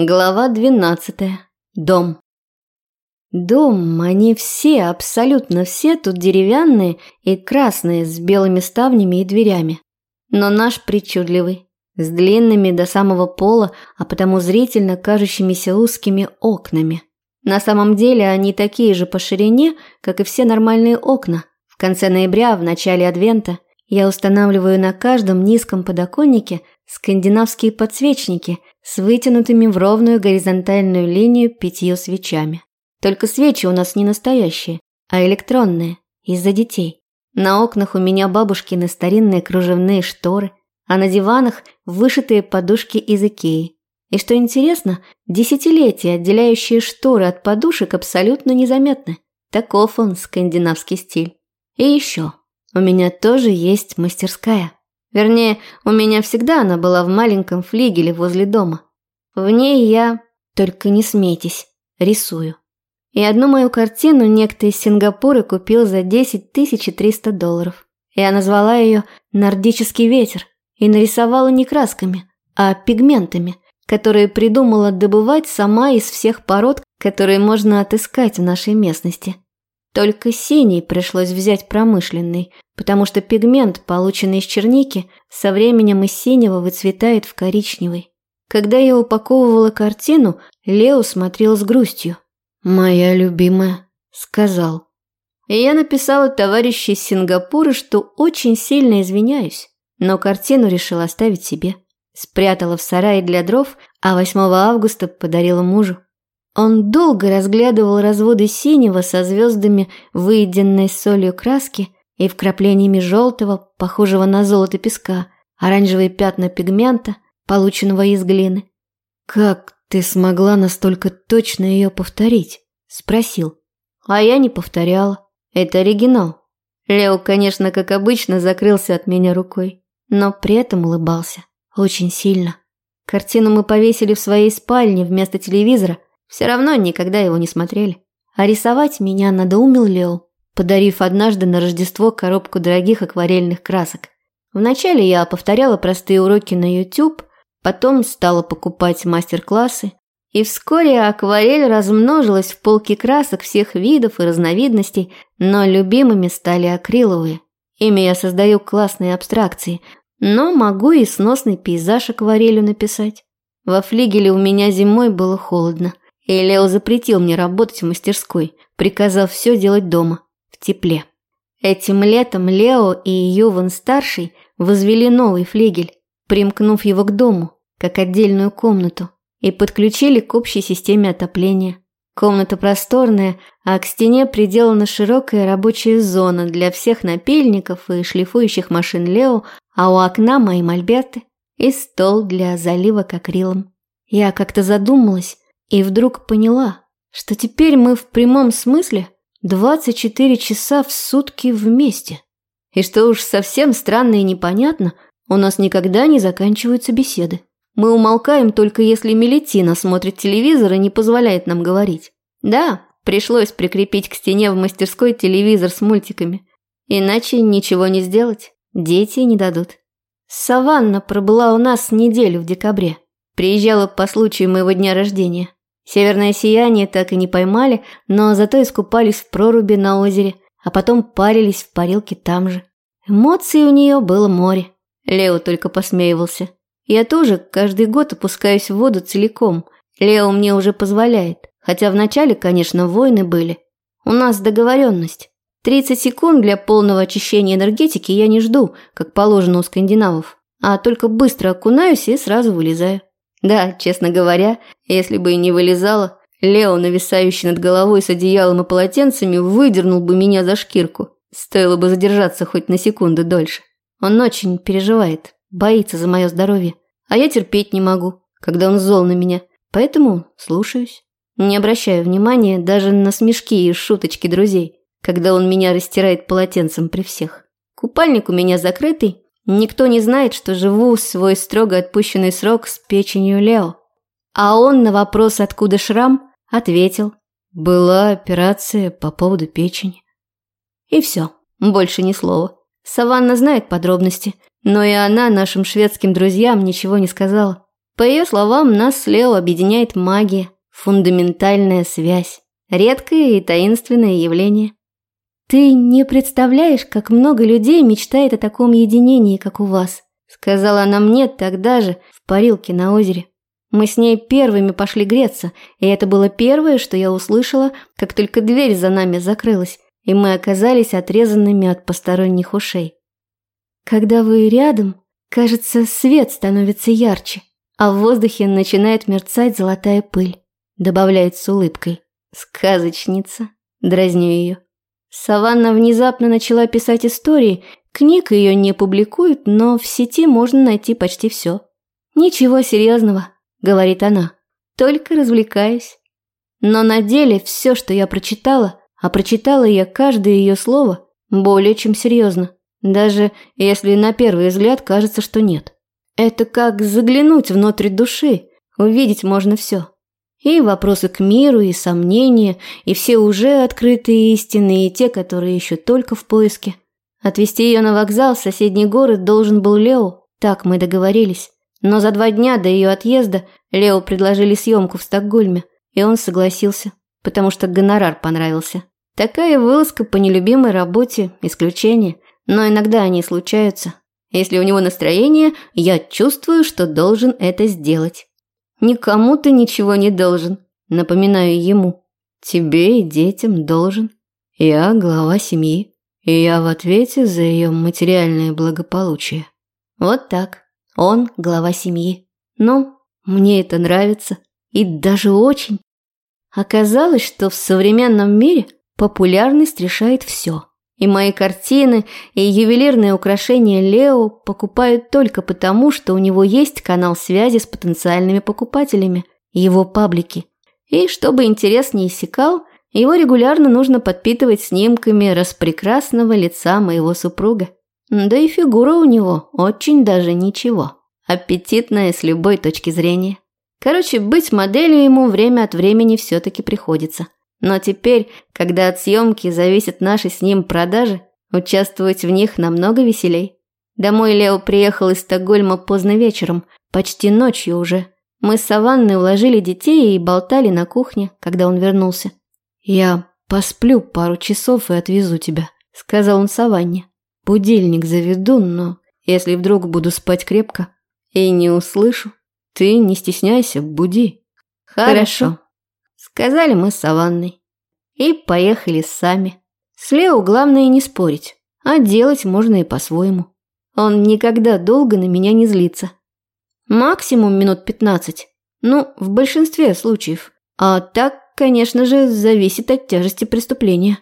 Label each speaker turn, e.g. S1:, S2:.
S1: Глава 12. Дом. Дом, они все, абсолютно все тут деревянные и красные, с белыми ставнями и дверями. Но наш причудливый, с длинными до самого пола, а потому зрительно кажущимися узкими окнами. На самом деле они такие же по ширине, как и все нормальные окна. В конце ноября, в начале адвента, я устанавливаю на каждом низком подоконнике скандинавские подсвечники с вытянутыми в ровную горизонтальную линию пятью свечами. Только свечи у нас не настоящие, а электронные, из-за детей. На окнах у меня бабушкины старинные кружевные шторы, а на диванах вышитые подушки из Икеи. И что интересно, десятилетия, отделяющие шторы от подушек, абсолютно незаметны. Таков он, скандинавский стиль. И еще, у меня тоже есть мастерская. Вернее, у меня всегда она была в маленьком флигеле возле дома. В ней я, только не смейтесь, рисую. И одну мою картину некто из Сингапура купил за 10 300 долларов. Я назвала ее «Нордический ветер» и нарисовала не красками, а пигментами, которые придумала добывать сама из всех пород, которые можно отыскать в нашей местности. Только синий пришлось взять промышленный, потому что пигмент, полученный из черники, со временем из синего выцветает в коричневый. Когда я упаковывала картину, Лео смотрел с грустью. «Моя любимая», — сказал. И я написала товарищу из Сингапура, что очень сильно извиняюсь, но картину решила оставить себе. Спрятала в сарае для дров, а 8 августа подарила мужу. Он долго разглядывал разводы синего со звездами выеденной солью краски и вкраплениями желтого, похожего на золото песка, оранжевые пятна пигмента, полученного из глины. «Как ты смогла настолько точно ее повторить?» – спросил. А я не повторяла. Это оригинал. Лео, конечно, как обычно, закрылся от меня рукой, но при этом улыбался. Очень сильно. Картину мы повесили в своей спальне вместо телевизора, все равно никогда его не смотрели. А рисовать меня надоумил Лео подарив однажды на Рождество коробку дорогих акварельных красок. Вначале я повторяла простые уроки на YouTube, потом стала покупать мастер-классы, и вскоре акварель размножилась в полке красок всех видов и разновидностей, но любимыми стали акриловые. Ими я создаю классные абстракции, но могу и сносный пейзаж акварелью написать. Во флигеле у меня зимой было холодно, и Лео запретил мне работать в мастерской, приказав все делать дома в тепле. Этим летом Лео и Юван-старший возвели новый флигель, примкнув его к дому, как отдельную комнату, и подключили к общей системе отопления. Комната просторная, а к стене приделана широкая рабочая зона для всех напильников и шлифующих машин Лео, а у окна мои мольберты и стол для заливок акрилом. Я как-то задумалась и вдруг поняла, что теперь мы в прямом смысле – 24 часа в сутки вместе. И что уж совсем странно и непонятно, у нас никогда не заканчиваются беседы. Мы умолкаем только если Мелетина смотрит телевизор и не позволяет нам говорить. Да, пришлось прикрепить к стене в мастерской телевизор с мультиками. Иначе ничего не сделать, дети не дадут. Саванна пробыла у нас неделю в декабре. Приезжала по случаю моего дня рождения. Северное сияние так и не поймали, но зато искупались в проруби на озере, а потом парились в парилке там же. Эмоций у нее было море. Лео только посмеивался. Я тоже каждый год опускаюсь в воду целиком. Лео мне уже позволяет. Хотя вначале, конечно, войны были. У нас договоренность. 30 секунд для полного очищения энергетики я не жду, как положено у скандинавов, а только быстро окунаюсь и сразу вылезаю. Да, честно говоря, если бы и не вылезала, Лео, нависающий над головой с одеялом и полотенцами, выдернул бы меня за шкирку. Стоило бы задержаться хоть на секунду дольше. Он очень переживает, боится за мое здоровье. А я терпеть не могу, когда он зол на меня. Поэтому слушаюсь. Не обращаю внимания даже на смешки и шуточки друзей, когда он меня растирает полотенцем при всех. Купальник у меня закрытый, Никто не знает, что живу свой строго отпущенный срок с печенью Лео. А он на вопрос, откуда шрам, ответил. Была операция по поводу печени. И все, больше ни слова. Саванна знает подробности, но и она нашим шведским друзьям ничего не сказала. По ее словам, нас с Лео объединяет магия, фундаментальная связь, редкое и таинственное явление. «Ты не представляешь, как много людей мечтает о таком единении, как у вас», сказала она мне тогда же в парилке на озере. Мы с ней первыми пошли греться, и это было первое, что я услышала, как только дверь за нами закрылась, и мы оказались отрезанными от посторонних ушей. Когда вы рядом, кажется, свет становится ярче, а в воздухе начинает мерцать золотая пыль, добавляет с улыбкой. Сказочница, дразню ее. Саванна внезапно начала писать истории, книг ее не публикуют, но в сети можно найти почти все. Ничего серьезного, – говорит она. «Только развлекаюсь». Но на деле все, что я прочитала, а прочитала я каждое ее слово, более чем серьезно. Даже если на первый взгляд кажется, что нет. Это как заглянуть внутрь души, увидеть можно все. И вопросы к миру, и сомнения, и все уже открытые истины, и те, которые еще только в поиске. Отвезти ее на вокзал в соседний город должен был Лео, так мы договорились. Но за два дня до ее отъезда Лео предложили съемку в Стокгольме, и он согласился, потому что гонорар понравился. Такая вылазка по нелюбимой работе – исключение, но иногда они случаются. Если у него настроение, я чувствую, что должен это сделать. Никому ты ничего не должен, напоминаю ему. Тебе и детям должен. Я глава семьи, и я в ответе за ее материальное благополучие. Вот так. Он глава семьи. Ну, мне это нравится. И даже очень. Оказалось, что в современном мире популярность решает все. И мои картины, и ювелирные украшения Лео покупают только потому, что у него есть канал связи с потенциальными покупателями, его паблики. И чтобы интерес не иссякал, его регулярно нужно подпитывать снимками распрекрасного лица моего супруга. Да и фигура у него очень даже ничего. Аппетитная с любой точки зрения. Короче, быть моделью ему время от времени все-таки приходится. Но теперь, когда от съемки зависят наши с ним продажи, участвовать в них намного веселей. Домой Лео приехал из Стокгольма поздно вечером, почти ночью уже. Мы с Саванной уложили детей и болтали на кухне, когда он вернулся. «Я посплю пару часов и отвезу тебя», – сказал он Саванне. Будильник заведу, но если вдруг буду спать крепко и не услышу, ты не стесняйся, буди. Хорошо. Сказали мы с Саванной. И поехали сами. С Лео главное не спорить, а делать можно и по-своему. Он никогда долго на меня не злится. Максимум минут пятнадцать. Ну, в большинстве случаев. А так, конечно же, зависит от тяжести преступления.